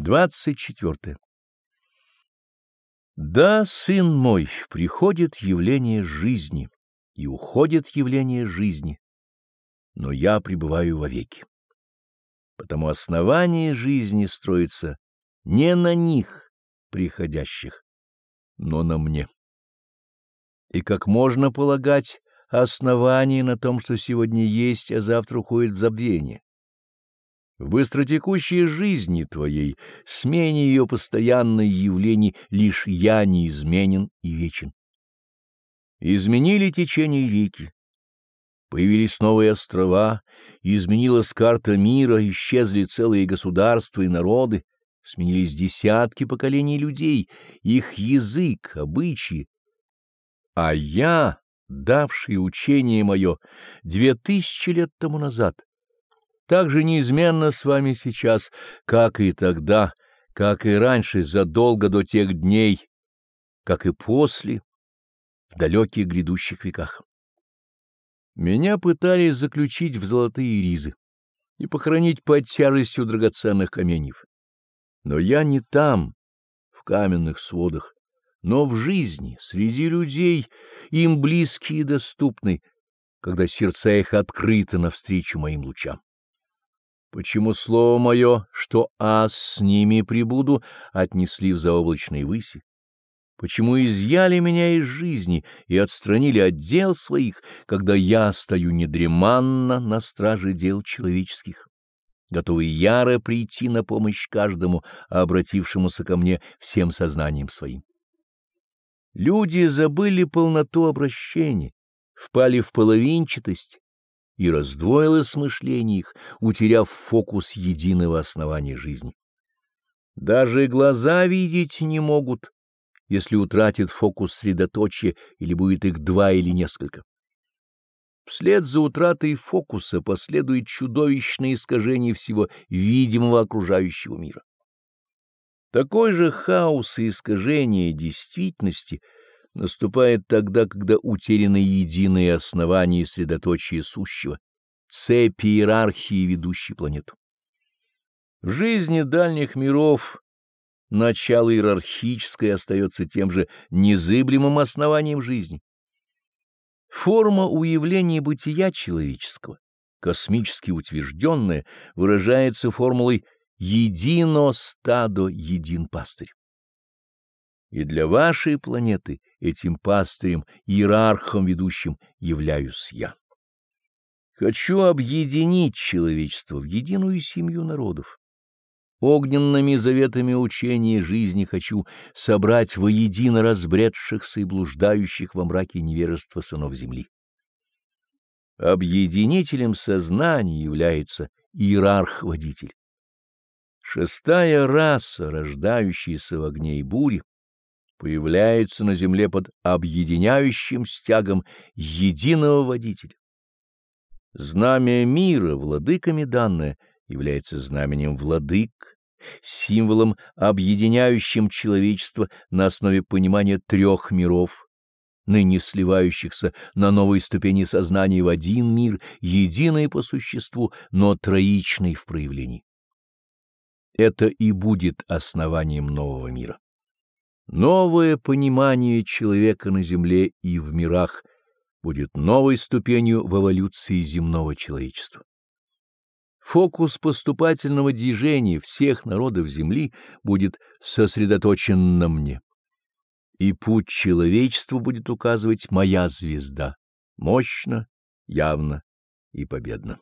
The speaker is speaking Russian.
24. Да, сын мой, приходит явление жизни, и уходит явление жизни, но я пребываю вовеки. Потому основание жизни строится не на них, приходящих, но на мне. И как можно полагать основание на том, что сегодня есть, а завтра уходит в забвение? В быстротекущей жизни твоей, смене ее постоянной явлений, лишь я неизменен и вечен. Изменили течение реки, появились новые острова, изменилась карта мира, исчезли целые государства и народы, сменились десятки поколений людей, их язык, обычаи. А я, давший учение мое две тысячи лет тому назад, так же неизменно с вами сейчас, как и тогда, как и раньше, задолго до тех дней, как и после, в далеких грядущих веках. Меня пытались заключить в золотые ризы и похоронить под тяжестью драгоценных каменьев. Но я не там, в каменных сводах, но в жизни, среди людей, им близкие и доступны, когда сердца их открыты навстречу моим лучам. Почему слово мое, что аз с ними прибуду, отнесли в заоблачные выси? Почему изъяли меня из жизни и отстранили от дел своих, когда я стою недреманно на страже дел человеческих, готовый яро прийти на помощь каждому, обратившемуся ко мне всем сознанием своим? Люди забыли полноту обращения, впали в половинчатость, и раздвоилось мышление их, утеряв фокус единого основания жизни. Даже глаза видеть не могут, если утратит фокус средоточия или будет их два или несколько. Вслед за утратой фокуса последует чудовищное искажение всего видимого окружающего мира. Такой же хаос и искажение действительности — наступает тогда, когда утеряно единое основание и средоточие сущего, цепи иерархии, ведущей планету. В жизни дальних миров начало иерархическое остается тем же незыблемым основанием жизни. Форма уявления бытия человеческого, космически утвержденная, выражается формулой «едино стадо, един пастырь». И для вашей планеты этим пастырем, иерархом ведущим являюсь я. Хочу объединить человечество в единую семью народов. Огненными заветами учения жизни хочу собрать воедино разбредшихся и блуждающих во мраке невежества сынов земли. Объединителем сознания является иерарх-водитель. Шестая раса, рождающаяся в огне и буре, появляется на земле под объединяющим стягом единого водителя. Знамя мира, владыками данное, является знаменем владык, символом, объединяющим человечество на основе понимания трех миров, ныне сливающихся на новой ступени сознания в один мир, единый по существу, но троичный в проявлении. Это и будет основанием нового мира. Новое понимание человека на земле и в мирах будет новой ступенью в эволюции земного человечества. Фокус поступательного движения всех народов Земли будет сосредоточен на мне. И путь человечеству будет указывать моя звезда, мощно, явно и победно.